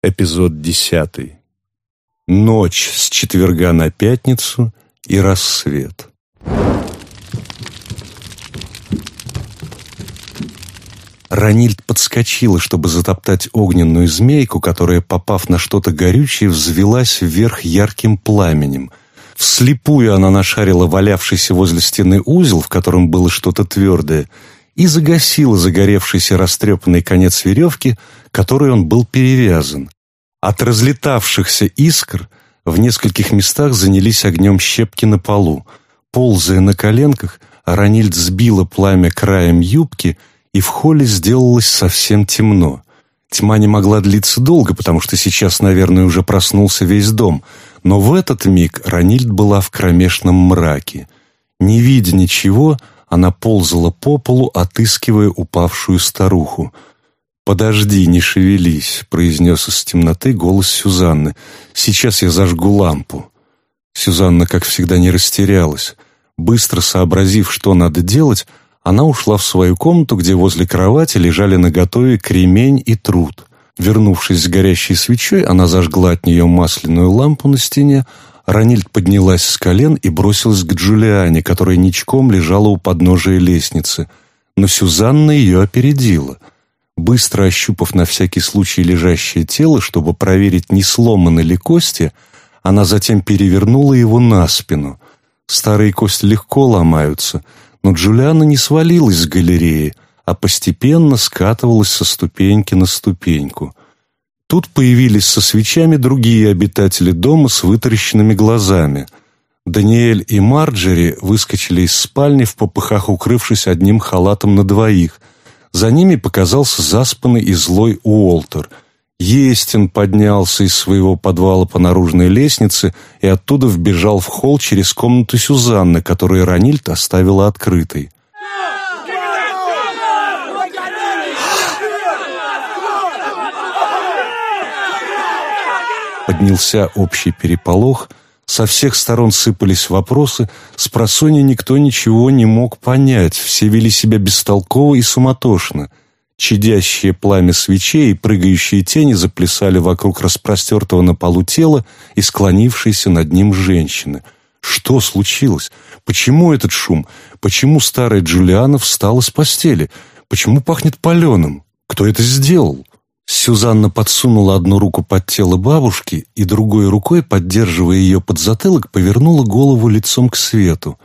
Эпизод десятый. Ночь с четверга на пятницу и рассвет. Ранильд подскочила, чтобы затоптать огненную змейку, которая, попав на что-то горючее, взвелась вверх ярким пламенем. Вслепую она нашарила валявшийся возле стены узел, в котором было что-то твердое, и загасила загоревшийся растрепанный конец веревки, которой он был перевязан. От разлетавшихся искр в нескольких местах занялись огнем щепки на полу. Ползая на коленках, Ранильд сбила пламя краем юбки, и в холле сделалось совсем темно. Тьма не могла длиться долго, потому что сейчас, наверное, уже проснулся весь дом, но в этот миг Ранильд была в кромешном мраке. Не видя ничего, она ползала по полу, отыскивая упавшую старуху. «Подожди, не шевелись», — произнес из темноты голос Сюзанны. «Сейчас я зажгу лампу». Сюзанна, как всегда, не растерялась. Быстро сообразив, что надо делать, она ушла в свою комнату, где возле кровати лежали наготове кремень и труд. Вернувшись с горящей свечой, она зажгла от нее масляную лампу на стене, Ранильд поднялась с колен и бросилась к Джулиане, которая ничком лежала у подножия лестницы. Но Сюзанна ее опередила. Быстро ощупав на всякий случай лежащее тело, чтобы проверить, не сломаны ли кости, она затем перевернула его на спину. Старые кости легко ломаются, но Джулиана не свалилась с галереи, а постепенно скатывалась со ступеньки на ступеньку. Тут появились со свечами другие обитатели дома с вытаращенными глазами. Даниэль и Марджери выскочили из спальни в попыхах, укрывшись одним халатом на двоих. За ними показался заспанный и злой Уолтер. Естин поднялся из своего подвала по наружной лестнице и оттуда вбежал в холл через комнату Сюзанны, которую Ранильд оставила открытой. Поднялся общий переполох, со всех сторон сыпались вопросы, с просонья никто ничего не мог понять, все вели себя бестолково и суматошно. Чадящее пламя свечей и прыгающие тени заплясали вокруг распростертого на полу тела и склонившейся над ним женщины. Что случилось? Почему этот шум? Почему старая Джулиана встала с постели? Почему пахнет паленым? Кто это сделал? Сюзанна подсунула одну руку под тело бабушки и другой рукой, поддерживая ее под затылок, повернула голову лицом к свету.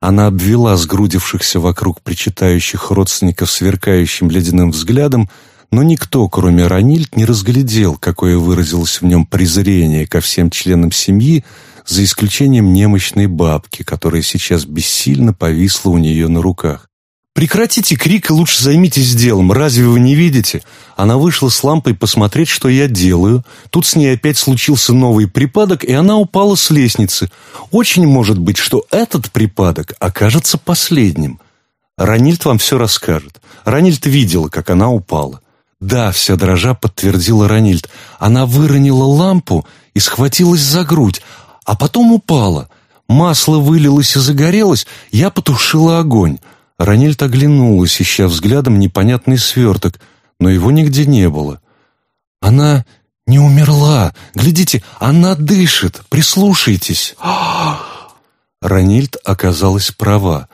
Она обвела сгрудившихся вокруг причитающих родственников сверкающим ледяным взглядом, но никто, кроме Ранильд, не разглядел, какое выразилось в нем презрение ко всем членам семьи, за исключением немощной бабки, которая сейчас бессильно повисла у нее на руках. «Прекратите крик и лучше займитесь делом. Разве вы не видите?» Она вышла с лампой посмотреть, что я делаю. Тут с ней опять случился новый припадок, и она упала с лестницы. Очень может быть, что этот припадок окажется последним. Ранильд вам все расскажет. Ранильд видела, как она упала. «Да», — вся дрожа подтвердила Ранильд. Она выронила лампу и схватилась за грудь, а потом упала. Масло вылилось и загорелось, я потушила огонь. Ранильд оглянулась, ища взглядом непонятный сверток, но его нигде не было. «Она не умерла! Глядите, она дышит! Прислушайтесь!» Ранильд оказалась права.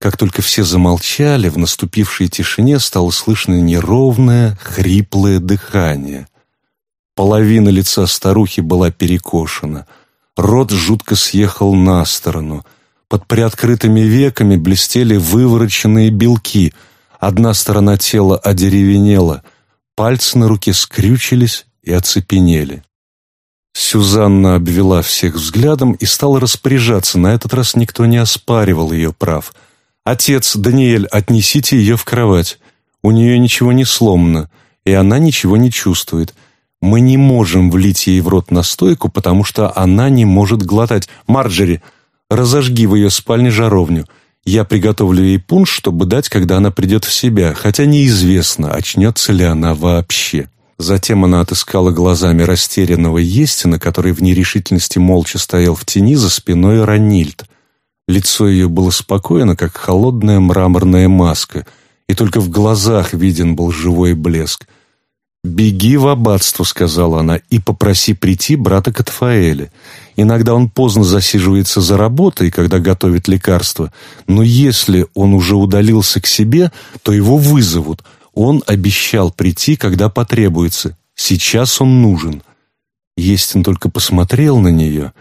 Как только все замолчали, в наступившей тишине стало слышно неровное, хриплое дыхание. Половина лица старухи была перекошена. Рот жутко съехал на сторону — под приоткрытыми веками блестели вывороченные белки. Одна сторона тела одеревенела, пальцы на руке скрючились и оцепенели. Сюзанна обвела всех взглядом и стала распоряжаться. На этот раз никто не оспаривал ее прав. «Отец, Даниэль, отнесите ее в кровать. У нее ничего не сломано, и она ничего не чувствует. Мы не можем влить ей в рот настойку, потому что она не может глотать. Марджери, Разожги в ее спальне жаровню. Я приготовлю ей пунш, чтобы дать, когда она придет в себя, хотя неизвестно, очнется ли она вообще». Затем она отыскала глазами растерянного Естина, который в нерешительности молча стоял в тени за спиной Ранильд. Лицо ее было спокойно, как холодная мраморная маска, и только в глазах виден был живой блеск. «Беги в аббатство», — сказала она, — «и попроси прийти брата Катфаэля. Иногда он поздно засиживается за работой, когда готовит лекарства, но если он уже удалился к себе, то его вызовут. Он обещал прийти, когда потребуется. Сейчас он нужен». Естин только посмотрел на нее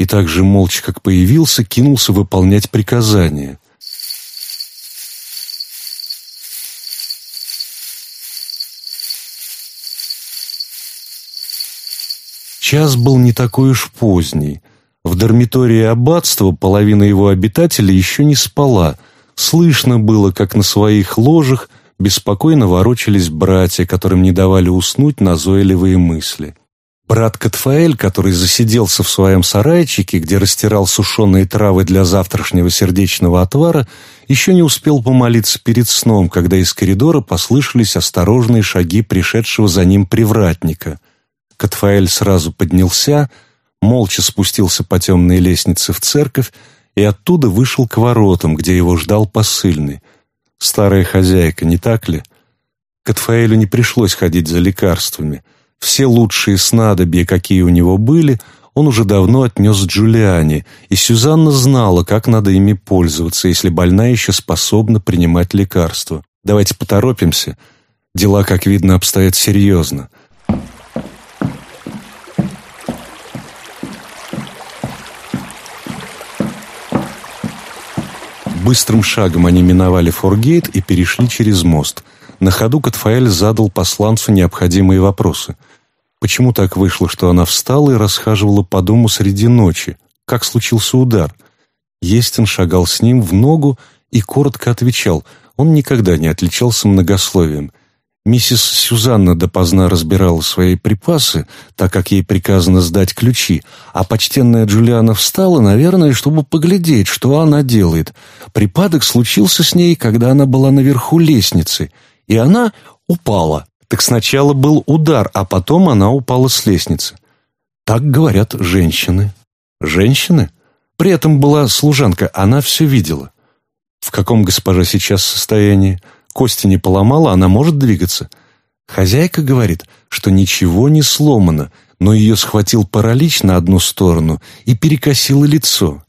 и так же молча, как появился, кинулся выполнять приказание. Час был не такой уж поздний. В дармитории аббатства половина его обитателей еще не спала. Слышно было, как на своих ложах беспокойно ворочались братья, которым не давали уснуть назойливые мысли. Брат Катфаэль, который засиделся в своем сарайчике, где растирал сушеные травы для завтрашнего сердечного отвара, еще не успел помолиться перед сном, когда из коридора послышались осторожные шаги пришедшего за ним привратника. Катфаэль сразу поднялся, молча спустился по темной лестнице в церковь и оттуда вышел к воротам, где его ждал посыльный. Старая хозяйка, не так ли? Катфаэлю не пришлось ходить за лекарствами. Все лучшие снадобья, какие у него были, он уже давно отнес Джулиане, и Сюзанна знала, как надо ими пользоваться, если больная еще способна принимать лекарства. Давайте поторопимся. Дела, как видно, обстоят серьезно. Быстрым шагом они миновали форгейт и перешли через мост. На ходу Катфаэль задал посланцу необходимые вопросы. Почему так вышло, что она встала и расхаживала по дому среди ночи? Как случился удар? Естин шагал с ним в ногу и коротко отвечал. Он никогда не отличался многословием. Миссис Сюзанна допоздна разбирала свои припасы, так как ей приказано сдать ключи, а почтенная Джулиана встала, наверное, чтобы поглядеть, что она делает. Припадок случился с ней, когда она была наверху лестницы, и она упала. Так сначала был удар, а потом она упала с лестницы. Так говорят женщины. Женщины? При этом была служанка, она все видела. В каком госпожа сейчас состоянии? Кости не поломала, она может двигаться. Хозяйка говорит, что ничего не сломано, но ее схватил паралич на одну сторону и перекосило лицо.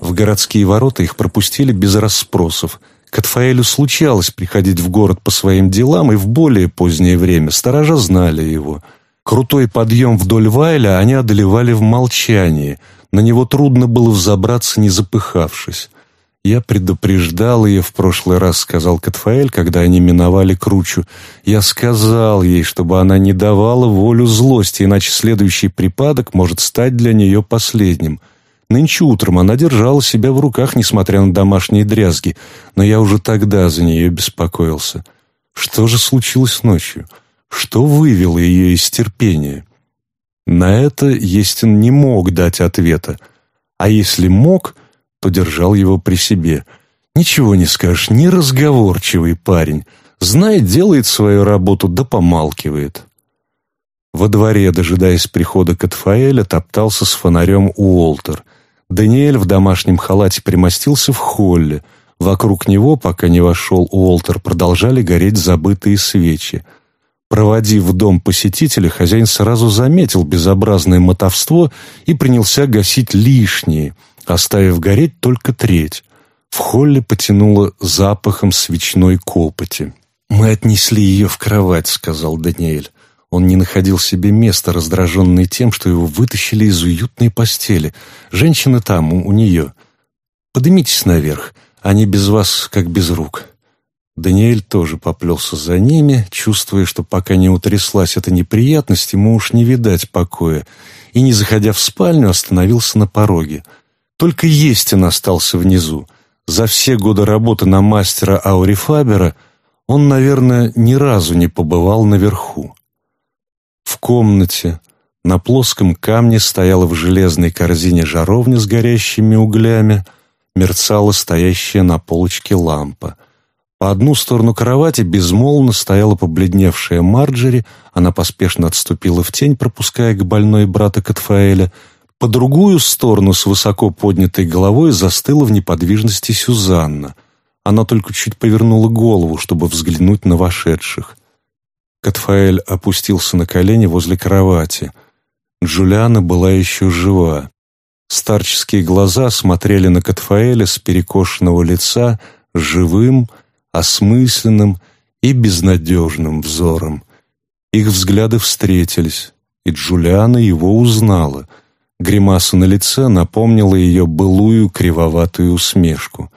В городские ворота их пропустили без расспросов – Катфаэлю случалось приходить в город по своим делам, и в более позднее время сторожа знали его. Крутой подъем вдоль Вайля они одолевали в молчании. На него трудно было взобраться, не запыхавшись. «Я предупреждал ее в прошлый раз», — сказал Катфаэль, когда они миновали кручу. «Я сказал ей, чтобы она не давала волю злости, иначе следующий припадок может стать для нее последним». Нынче утром она держала себя в руках, несмотря на домашние дрязги, но я уже тогда за нее беспокоился. Что же случилось ночью? Что вывело ее из терпения? На это Естин не мог дать ответа, а если мог, то держал его при себе. Ничего не скажешь, неразговорчивый парень. Знает, делает свою работу, да помалкивает. Во дворе, дожидаясь прихода Катфаэля, топтался с фонарем Уолтер — Даниэль в домашнем халате примостился в холле. Вокруг него, пока не вошел Уолтер, продолжали гореть забытые свечи. Проводив в дом посетителя, хозяин сразу заметил безобразное мотовство и принялся гасить лишние, оставив гореть только треть. В холле потянуло запахом свечной копоти. «Мы отнесли ее в кровать», — сказал Даниэль. Он не находил себе места, раздраженный тем, что его вытащили из уютной постели. Женщина там, у, у нее. Поднимитесь наверх, они без вас, как без рук». Даниэль тоже поплелся за ними, чувствуя, что пока не утряслась эта неприятность, ему уж не видать покоя, и, не заходя в спальню, остановился на пороге. Только Естин остался внизу. За все годы работы на мастера Аурифабера он, наверное, ни разу не побывал наверху. В комнате на плоском камне стояла в железной корзине жаровня с горящими углями, мерцала стоящая на полочке лампа. По одну сторону кровати безмолвно стояла побледневшая Марджери, она поспешно отступила в тень, пропуская к больной брата Катфаэля. По другую сторону с высоко поднятой головой застыла в неподвижности Сюзанна. Она только чуть повернула голову, чтобы взглянуть на вошедших. Катфаэль опустился на колени возле кровати. Джулиана была еще жива. Старческие глаза смотрели на Катфаэля с перекошенного лица живым, осмысленным и безнадежным взором. Их взгляды встретились, и Джулиана его узнала. Гримаса на лице напомнила ее былую кривоватую усмешку.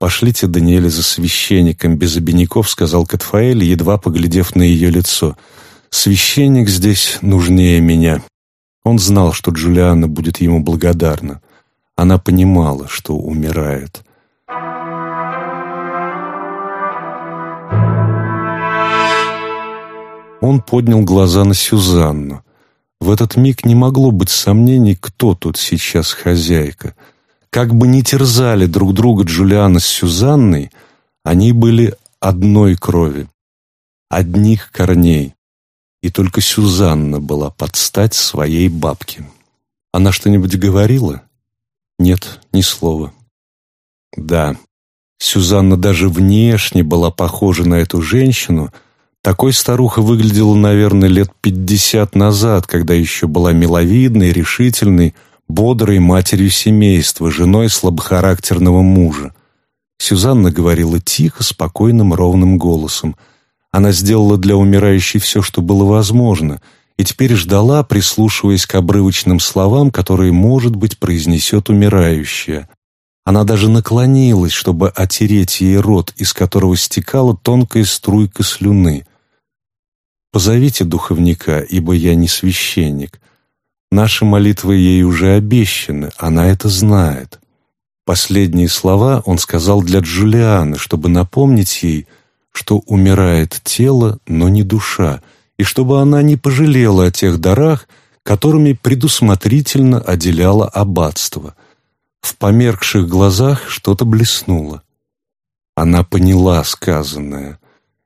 «Пошлите Даниэля за священником без обиняков», — сказал Катфаэль, едва поглядев на ее лицо. «Священник здесь нужнее меня». Он знал, что Джулиана будет ему благодарна. Она понимала, что умирает. Он поднял глаза на Сюзанну. В этот миг не могло быть сомнений, кто тут сейчас хозяйка. Как бы ни терзали друг друга Джулиана с Сюзанной, они были одной крови, одних корней. И только Сюзанна была под стать своей бабке. Она что-нибудь говорила? Нет, ни слова. Да, Сюзанна даже внешне была похожа на эту женщину — такой старуха выглядела, наверное, лет пятьдесят назад, когда еще была миловидной, решительной, бодрой матерью семейства, женой слабохарактерного мужа. Сюзанна говорила тихо, спокойным, ровным голосом. Она сделала для умирающей все, что было возможно, и теперь ждала, прислушиваясь к обрывочным словам, которые, может быть, произнесет умирающая. Она даже наклонилась, чтобы отереть ей рот, из которого стекала тонкая струйка слюны. Позовите духовника, ибо я не священник. Наши молитвы ей уже обещаны, она это знает». Последние слова он сказал для Джулианы, чтобы напомнить ей, что умирает тело, но не душа, и чтобы она не пожалела о тех дарах, которыми предусмотрительно отделяло аббатство. В померкших глазах что-то блеснуло. Она поняла сказанное.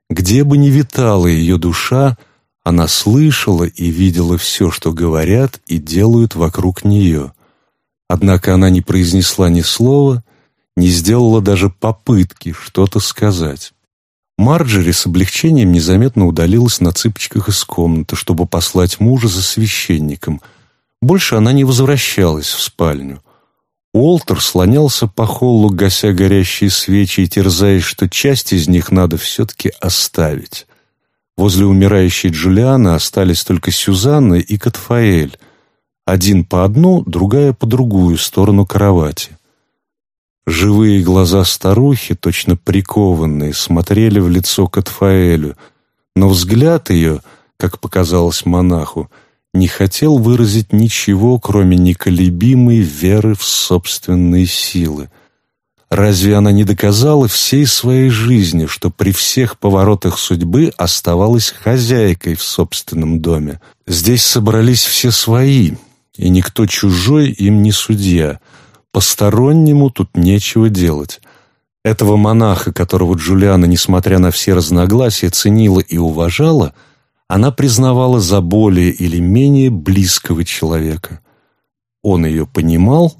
Где бы ни витала ее душа, она слышала и видела все, что говорят и делают вокруг нее. Однако она не произнесла ни слова, не сделала даже попытки что-то сказать. Марджери с облегчением незаметно удалилась на цыпочках из комнаты, чтобы послать мужа за священником. Больше она не возвращалась в спальню. Уолтер слонялся по холлу, гася горящие свечи и терзаясь, что часть из них надо все-таки оставить. Возле умирающей Джулианы остались только Сюзанна и Катфаэль. Один по одну, другая по другую сторону кровати. Живые глаза старухи, точно прикованные, смотрели в лицо Катфаэлю, но взгляд ее, как показалось монаху, — не хотел выразить ничего, кроме неколебимой веры в собственные силы. Разве она не доказала всей своей жизни, что при всех поворотах судьбы оставалась хозяйкой в собственном доме? Здесь собрались все свои, и никто чужой им не судья. Постороннему тут нечего делать. Этого монаха, которого Джулиана, несмотря на все разногласия, ценила и уважала – она признавала за более или менее близкого человека. Он ее понимал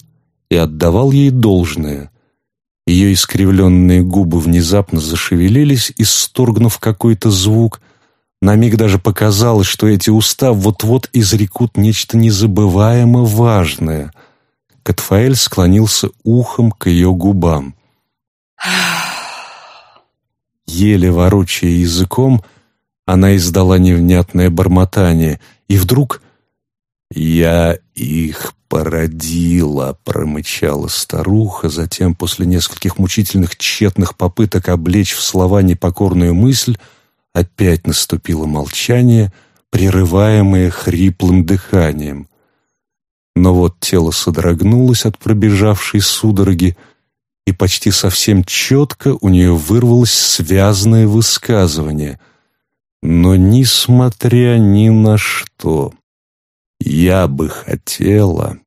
и отдавал ей должное. Ее искривленные губы внезапно зашевелились, исторгнув какой-то звук. На миг даже показалось, что эти уста вот-вот изрекут нечто незабываемо важное. Катфаэль склонился ухом к ее губам. Еле ворочая языком, она издала невнятное бормотание, и вдруг «Я их породила», — промычала старуха, затем, после нескольких мучительных тщетных попыток облечь в слова непокорную мысль, опять наступило молчание, прерываемое хриплым дыханием. Но вот тело содрогнулось от пробежавшей судороги, и почти совсем четко у нее вырвалось связное высказывание — но, несмотря ни на что, я бы хотела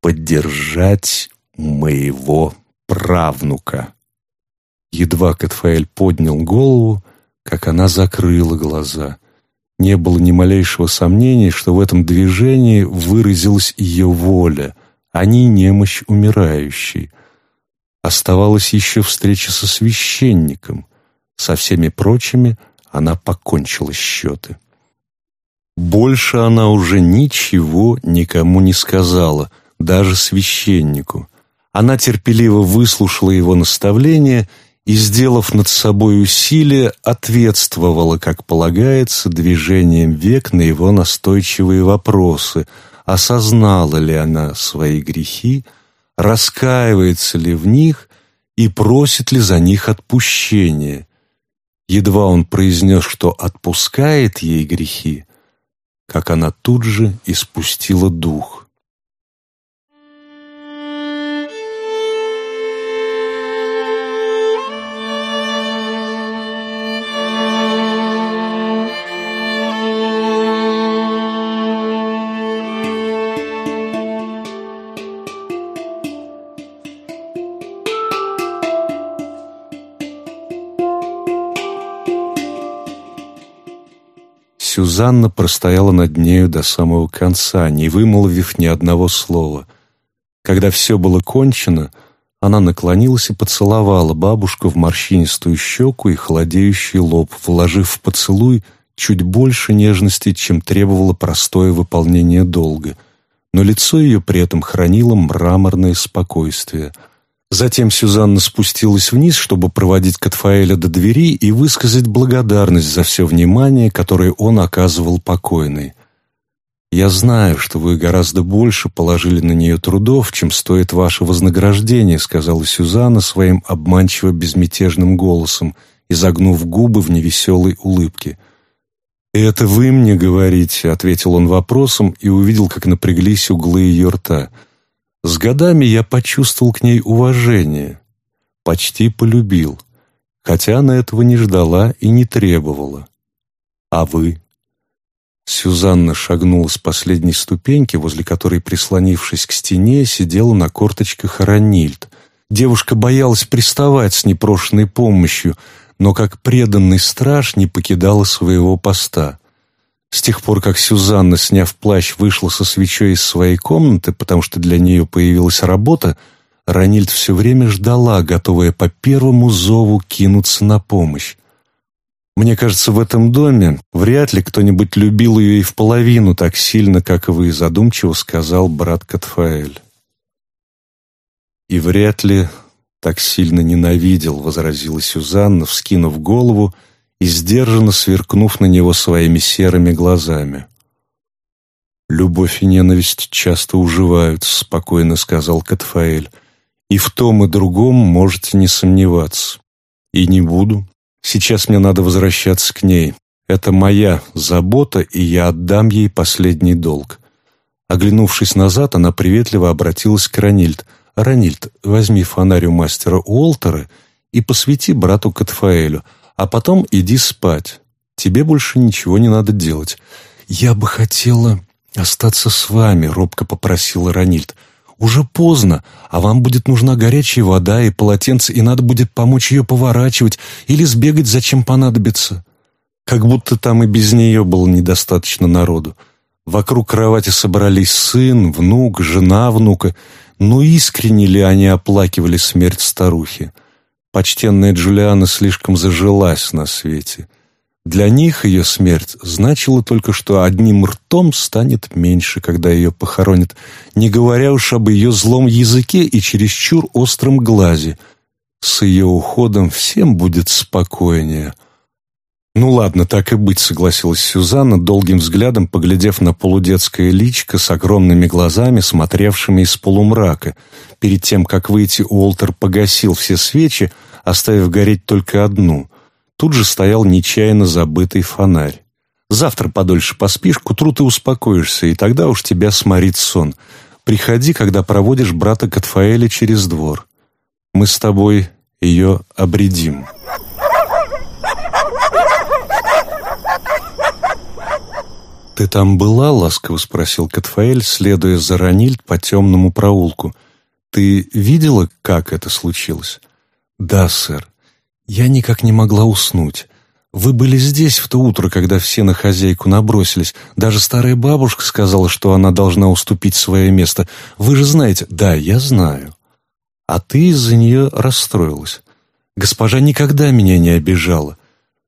поддержать моего правнука. Едва Катфаэль поднял голову, как она закрыла глаза. Не было ни малейшего сомнения, что в этом движении выразилась ее воля, а не немощь умирающей. Оставалась еще встреча со священником. Со всеми прочими она покончила счеты. Больше она уже ничего никому не сказала, даже священнику. Она терпеливо выслушала его наставления и, сделав над собой усилие, ответствовала, как полагается, движением век на его настойчивые вопросы, осознала ли она свои грехи, раскаивается ли в них и просит ли за них отпущения. Едва он произнес, что отпускает ей грехи, как она тут же испустила дух. Сюзанна простояла над нею до самого конца, не вымолвив ни одного слова. Когда все было кончено, она наклонилась и поцеловала бабушку в морщинистую щеку и холодеющий лоб, вложив в поцелуй чуть больше нежности, чем требовало простое выполнение долга. Но лицо ее при этом хранило мраморное спокойствие — Затем Сюзанна спустилась вниз, чтобы проводить Катфаэля до двери и высказать благодарность за все внимание, которое он оказывал покойной. «Я знаю, что вы гораздо больше положили на нее трудов, чем стоит ваше вознаграждение», сказала Сюзанна своим обманчиво безмятежным голосом, изогнув губы в невеселой улыбке. «Это вы мне говорите», — ответил он вопросом и увидел, как напряглись углы ее рта — с годами я почувствовал к ней уважение, почти полюбил, хотя она этого не ждала и не требовала. А вы? Сюзанна шагнула с последней ступеньки, возле которой, прислонившись к стене, сидела на корточках Ранильд. Девушка боялась приставать с непрошенной помощью, но как преданный страж не покидала своего поста. С тех пор, как Сюзанна, сняв плащ, вышла со свечой из своей комнаты, потому что для нее появилась работа, Ранильд все время ждала, готовая по первому зову кинуться на помощь. Мне кажется, в этом доме вряд ли кто-нибудь любил ее и в половину так сильно, как вы, задумчиво сказал брат Катфаэль. И вряд ли так сильно ненавидел, возразила Сюзанна, вскинув голову и сдержанно сверкнув на него своими серыми глазами. «Любовь и ненависть часто уживаются», — спокойно сказал Катфаэль. «И в том и другом можете не сомневаться. И не буду. Сейчас мне надо возвращаться к ней. Это моя забота, и я отдам ей последний долг». Оглянувшись назад, она приветливо обратилась к Ранильд. «Ранильд, возьми фонарь у мастера Уолтера и посвети брату Катфаэлю, а потом иди спать. Тебе больше ничего не надо делать. Я бы хотела остаться с вами, робко попросила Ранильд. Уже поздно, а вам будет нужна горячая вода и полотенце, и надо будет помочь ее поворачивать или сбегать, зачем понадобится. Как будто там и без нее было недостаточно народу. Вокруг кровати собрались сын, внук, жена внука. Но искренне ли они оплакивали смерть старухи? Почтенная Джулиана слишком зажилась на свете. Для них ее смерть значила только, что одним ртом станет меньше, когда ее похоронят, не говоря уж об ее злом языке и чересчур остром глазе. С ее уходом всем будет спокойнее. «Ну ладно, так и быть», — согласилась Сюзанна, долгим взглядом поглядев на полудетское личико с огромными глазами, смотревшими из полумрака. Перед тем, как выйти, Уолтер погасил все свечи, оставив гореть только одну. Тут же стоял нечаянно забытый фонарь. «Завтра подольше поспишь, к утру ты успокоишься, и тогда уж тебя сморит сон. Приходи, когда проводишь брата Катфаэля через двор. Мы с тобой ее обредим». «Ты там была?» — ласково спросил Катфаэль, следуя за Ранильд по темному проулку. «Ты видела, как это случилось?» «Да, сэр. Я никак не могла уснуть. Вы были здесь в то утро, когда все на хозяйку набросились. Даже старая бабушка сказала, что она должна уступить свое место. Вы же знаете...» «Да, я знаю. А ты из-за нее расстроилась. Госпожа никогда меня не обижала.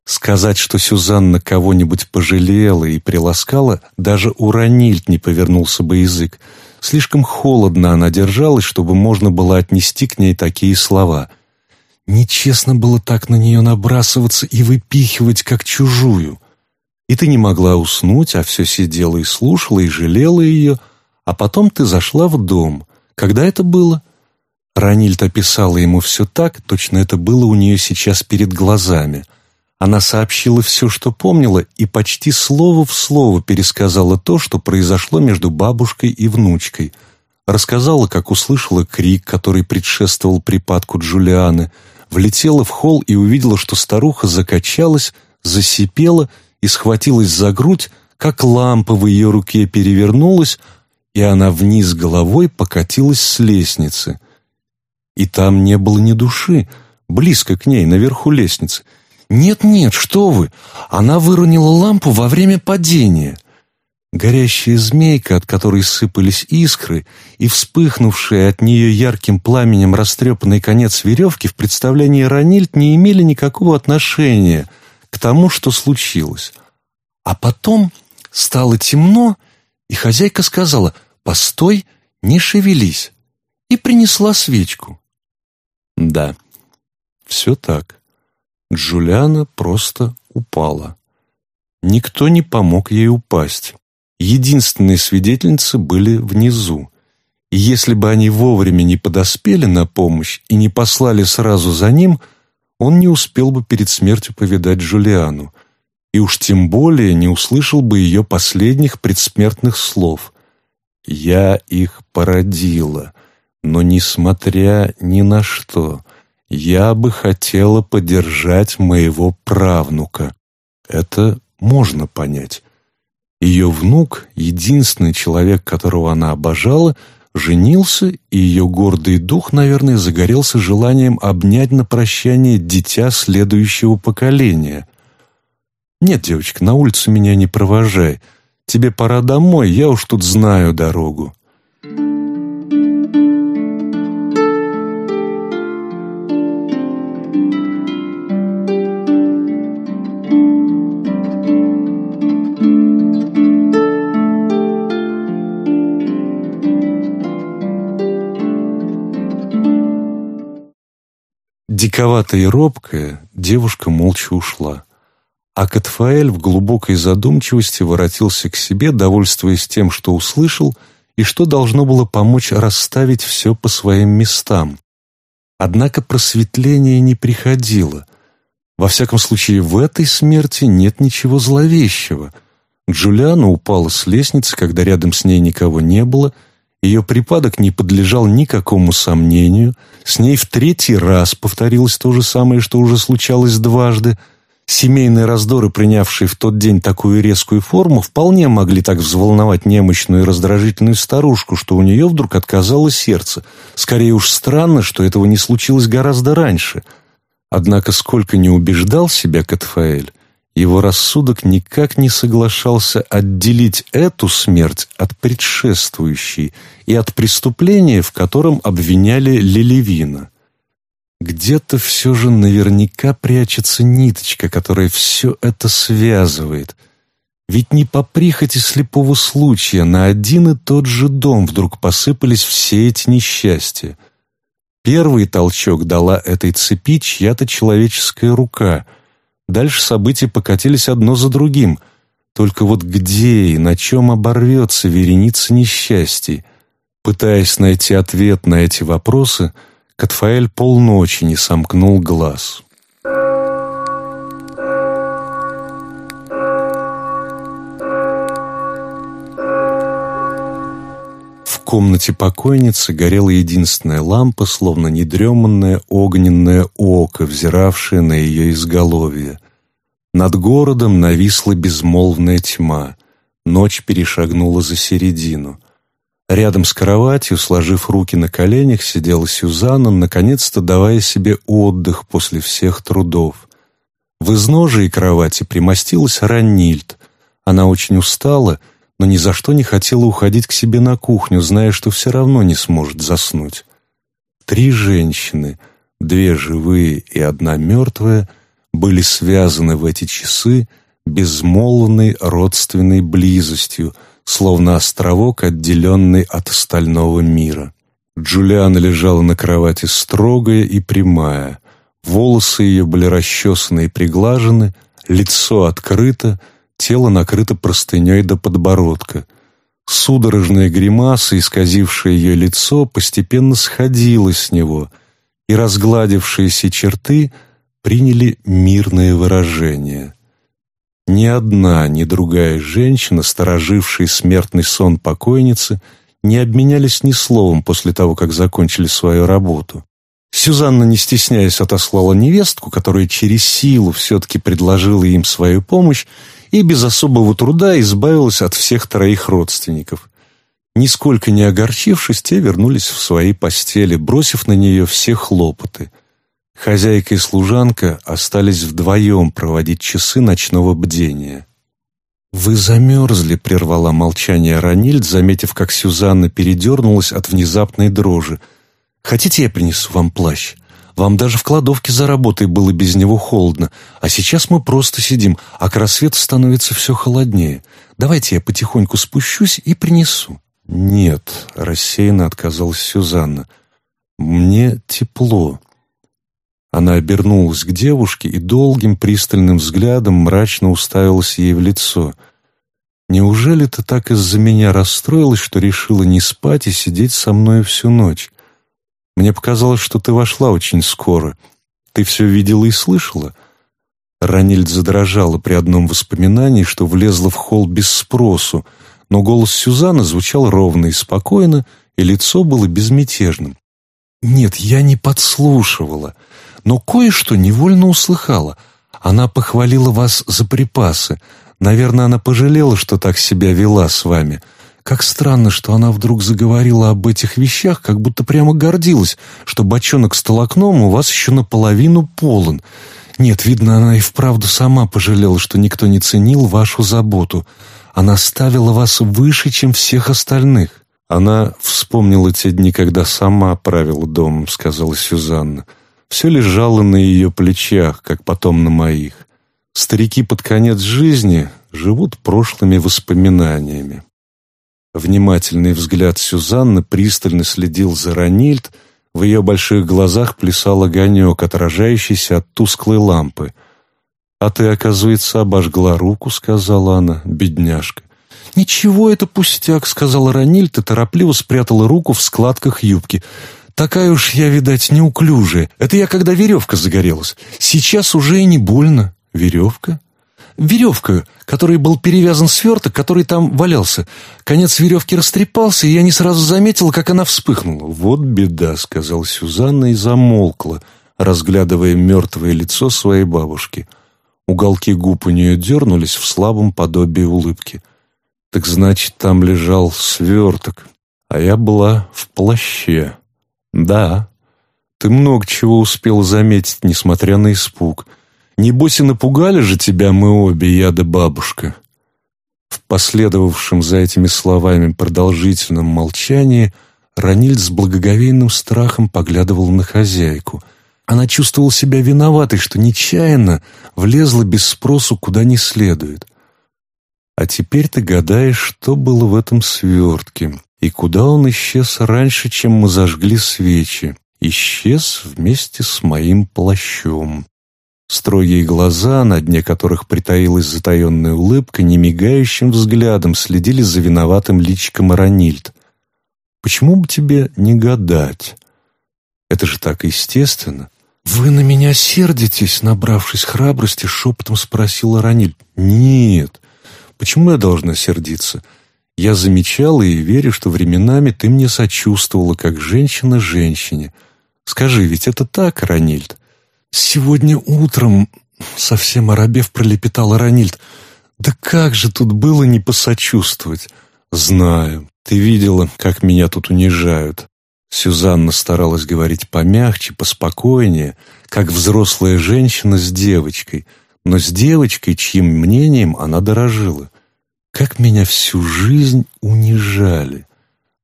Сказать, что Сюзанна кого-нибудь пожалела и приласкала, даже у Ранильд не повернулся бы язык. Слишком холодно она держалась, чтобы можно было отнести к ней такие слова. Нечестно было так на нее набрасываться и выпихивать, как чужую. И ты не могла уснуть, а все сидела и слушала, и жалела ее, а потом ты зашла в дом. Когда это было? Ранильд описала ему все так, точно это было у нее сейчас перед глазами — она сообщила все, что помнила, и почти слово в слово пересказала то, что произошло между бабушкой и внучкой. Рассказала, как услышала крик, который предшествовал припадку Джулианы, влетела в холл и увидела, что старуха закачалась, засипела и схватилась за грудь, как лампа в ее руке перевернулась, и она вниз головой покатилась с лестницы. И там не было ни души, близко к ней, наверху лестницы — «Нет-нет, что вы! Она выронила лампу во время падения!» Горящая змейка, от которой сыпались искры, и вспыхнувшая от нее ярким пламенем растрепанный конец веревки в представлении Ранильд не имели никакого отношения к тому, что случилось. А потом стало темно, и хозяйка сказала «Постой, не шевелись», и принесла свечку. Да, все так. Джулиана просто упала. Никто не помог ей упасть. Единственные свидетельницы были внизу. И если бы они вовремя не подоспели на помощь и не послали сразу за ним, он не успел бы перед смертью повидать Джулиану, и уж тем более не услышал бы ее последних предсмертных слов. «Я их породила, но, несмотря ни на что, я бы хотела поддержать моего правнука. Это можно понять. Ее внук, единственный человек, которого она обожала, женился, и ее гордый дух, наверное, загорелся желанием обнять на прощание дитя следующего поколения. «Нет, девочка, на улицу меня не провожай. Тебе пора домой, я уж тут знаю дорогу». Диковатая и робкая, девушка молча ушла. А Катфаэль в глубокой задумчивости воротился к себе, довольствуясь тем, что услышал, и что должно было помочь расставить все по своим местам. Однако просветление не приходило. Во всяком случае, в этой смерти нет ничего зловещего. Джулиана упала с лестницы, когда рядом с ней никого не было — ее припадок не подлежал никакому сомнению, с ней в третий раз повторилось то же самое, что уже случалось дважды. Семейные раздоры, принявшие в тот день такую резкую форму, вполне могли так взволновать немощную и раздражительную старушку, что у нее вдруг отказало сердце. Скорее уж странно, что этого не случилось гораздо раньше. Однако сколько не убеждал себя Катфаэль, его рассудок никак не соглашался отделить эту смерть от предшествующей и от преступления, в котором обвиняли Лелевина. Где-то все же наверняка прячется ниточка, которая все это связывает. Ведь не по прихоти слепого случая на один и тот же дом вдруг посыпались все эти несчастья. Первый толчок дала этой цепи чья-то человеческая рука — Дальше события покатились одно за другим. Только вот где и на чем оборвется вереница несчастий? Пытаясь найти ответ на эти вопросы, Катфаэль полночи не сомкнул глаз. Комнате покойницы горела единственная лампа, словно недреманное огненное око, взиравшее на ее изголовье. Над городом нависла безмолвная тьма. Ночь перешагнула за середину. Рядом с кроватью, сложив руки на коленях, сидела Сюзанна, наконец-то давая себе отдых после всех трудов. В изножии кровати примостилась Ранильд. Она очень устала, но ни за что не хотела уходить к себе на кухню, зная, что все равно не сможет заснуть. Три женщины, две живые и одна мертвая, были связаны в эти часы безмолвной родственной близостью — словно островок, отделенный от остального мира. Джулиана лежала на кровати строгая и прямая. Волосы ее были расчесаны и приглажены, лицо открыто, тело накрыто простыней до подбородка. Судорожная гримаса, исказившая ее лицо, постепенно сходила с него, и разгладившиеся черты приняли мирное выражение — ни одна, ни другая женщина, сторожившая смертный сон покойницы, не обменялись ни словом после того, как закончили свою работу. Сюзанна, не стесняясь, отослала невестку, которая через силу все-таки предложила им свою помощь, и без особого труда избавилась от всех троих родственников. Нисколько не огорчившись, те вернулись в свои постели, бросив на нее все хлопоты — Хозяйка и служанка остались вдвоем проводить часы ночного бдения. «Вы замерзли», — прервала молчание Ранильд, заметив, как Сюзанна передернулась от внезапной дрожи. «Хотите, я принесу вам плащ? Вам даже в кладовке за работой было без него холодно, а сейчас мы просто сидим, а к рассвету становится все холоднее. Давайте я потихоньку спущусь и принесу». «Нет», — рассеянно отказалась Сюзанна. «Мне тепло». Она обернулась к девушке и долгим пристальным взглядом мрачно уставилась ей в лицо. «Неужели ты так из-за меня расстроилась, что решила не спать и сидеть со мной всю ночь? Мне показалось, что ты вошла очень скоро. Ты все видела и слышала?» Ранильд задрожала при одном воспоминании, что влезла в холл без спросу, но голос Сюзанны звучал ровно и спокойно, и лицо было безмятежным. «Нет, я не подслушивала но кое-что невольно услыхала. Она похвалила вас за припасы. Наверное, она пожалела, что так себя вела с вами. Как странно, что она вдруг заговорила об этих вещах, как будто прямо гордилась, что бочонок с толокном у вас еще наполовину полон. Нет, видно, она и вправду сама пожалела, что никто не ценил вашу заботу. Она ставила вас выше, чем всех остальных. Она вспомнила те дни, когда сама правила домом, сказала Сюзанна. Все лежало на ее плечах, как потом на моих. Старики под конец жизни живут прошлыми воспоминаниями. Внимательный взгляд Сюзанны пристально следил за Ранильд, в ее больших глазах плясал огонек, отражающийся от тусклой лампы. «А ты, оказывается, обожгла руку», — сказала она, бедняжка. «Ничего, это пустяк», — сказала Ранильд и торопливо спрятала руку в складках юбки. Такая уж я, видать, неуклюжая. Это я, когда веревка загорелась. Сейчас уже и не больно. Веревка? Веревка, которой был перевязан сверток, который там валялся. Конец веревки растрепался, и я не сразу заметил, как она вспыхнула. «Вот беда», — сказала Сюзанна и замолкла, разглядывая мертвое лицо своей бабушки. Уголки губ у нее дернулись в слабом подобии улыбки. «Так значит, там лежал сверток, а я была в плаще». «Да, ты много чего успел заметить, несмотря на испуг. Небось и напугали же тебя мы обе, я да бабушка». В последовавшем за этими словами продолжительном молчании Раниль с благоговейным страхом поглядывал на хозяйку. Она чувствовала себя виноватой, что нечаянно влезла без спросу куда не следует. А теперь ты гадаешь, что было в этом свертке. И куда он исчез раньше, чем мы зажгли свечи? Исчез вместе с моим плащом. Строгие глаза, на дне которых притаилась затаенная улыбка, немигающим взглядом следили за виноватым личиком Аронильд. «Почему бы тебе не гадать? Это же так естественно». «Вы на меня сердитесь?» — набравшись храбрости, шепотом спросила Раниль. «Нет. Почему я должна сердиться? Я замечала и верю, что временами ты мне сочувствовала, как женщина женщине. Скажи, ведь это так, Ранильд? Сегодня утром, совсем оробев, пролепетала Ранильд. Да как же тут было не посочувствовать? «Знаю. Ты видела, как меня тут унижают». Сюзанна старалась говорить помягче, поспокойнее, как взрослая женщина с девочкой, но с девочкой, чьим мнением она дорожила. Как меня всю жизнь унижали.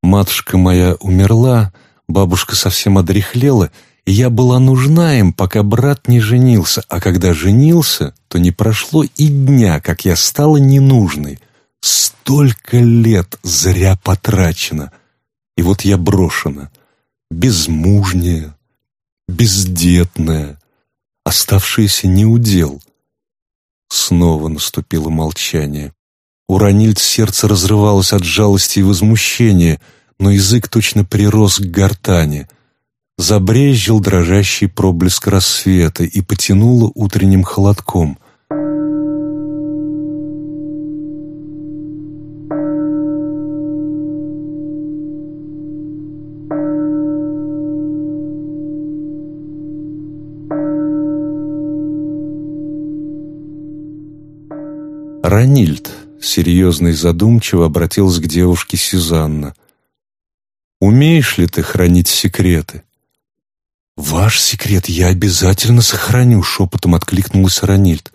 Матушка моя умерла, бабушка совсем одряхлела, я была нужна им, пока брат не женился, а когда женился, то не прошло и дня, как я стала ненужной. Столько лет зря потрачено. И вот я брошена, безмужняя, бездетная, оставшаяся неудел. Снова наступило молчание. У Ранильд сердце разрывалось от жалости и возмущения, но язык точно прирос к гортани. Забрезжил дрожащий проблеск рассвета и потянуло утренним холодком. Ранильд серьезно и задумчиво обратилась к девушке Сюзанна. «Умеешь ли ты хранить секреты?» «Ваш секрет я обязательно сохраню», — шепотом откликнулась Ранильд.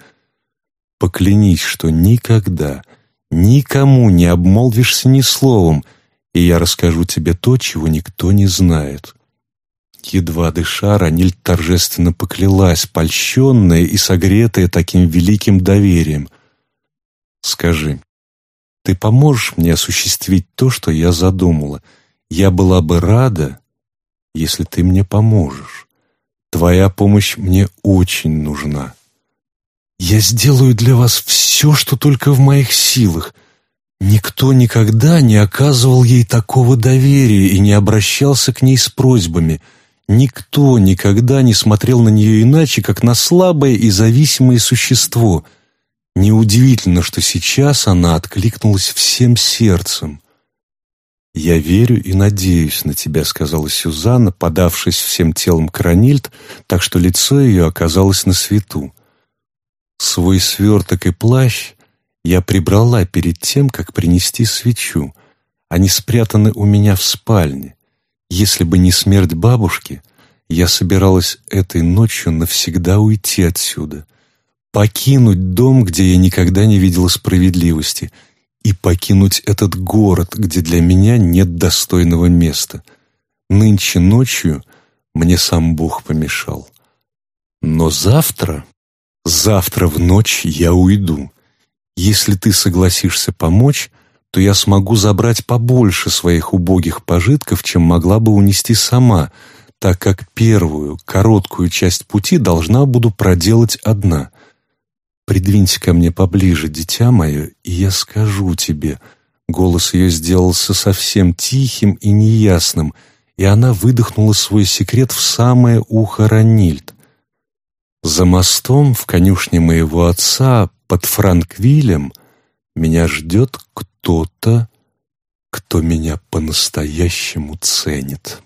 «Поклянись, что никогда, никому не обмолвишься ни словом, и я расскажу тебе то, чего никто не знает». Едва дыша, Ранильд торжественно поклялась, польщенная и согретая таким великим доверием — Скажи, ты поможешь мне осуществить то, что я задумала? Я была бы рада, если ты мне поможешь. Твоя помощь мне очень нужна. Я сделаю для вас все, что только в моих силах. Никто никогда не оказывал ей такого доверия и не обращался к ней с просьбами. Никто никогда не смотрел на нее иначе, как на слабое и зависимое существо — Неудивительно, что сейчас она откликнулась всем сердцем. «Я верю и надеюсь на тебя», — сказала Сюзанна, подавшись всем телом к Ранильд, так что лицо ее оказалось на свету. Свой сверток и плащ я прибрала перед тем, как принести свечу. Они спрятаны у меня в спальне. Если бы не смерть бабушки, я собиралась этой ночью навсегда уйти отсюда покинуть дом, где я никогда не видела справедливости, и покинуть этот город, где для меня нет достойного места. Нынче ночью мне сам Бог помешал. Но завтра, завтра в ночь я уйду. Если ты согласишься помочь, то я смогу забрать побольше своих убогих пожитков, чем могла бы унести сама, так как первую, короткую часть пути должна буду проделать одна. «Придвинься ко мне поближе, дитя мое, и я скажу тебе». Голос ее сделался совсем тихим и неясным, и она выдохнула свой секрет в самое ухо Ранильд. «За мостом в конюшне моего отца под Франквилем меня ждет кто-то, кто меня по-настоящему ценит».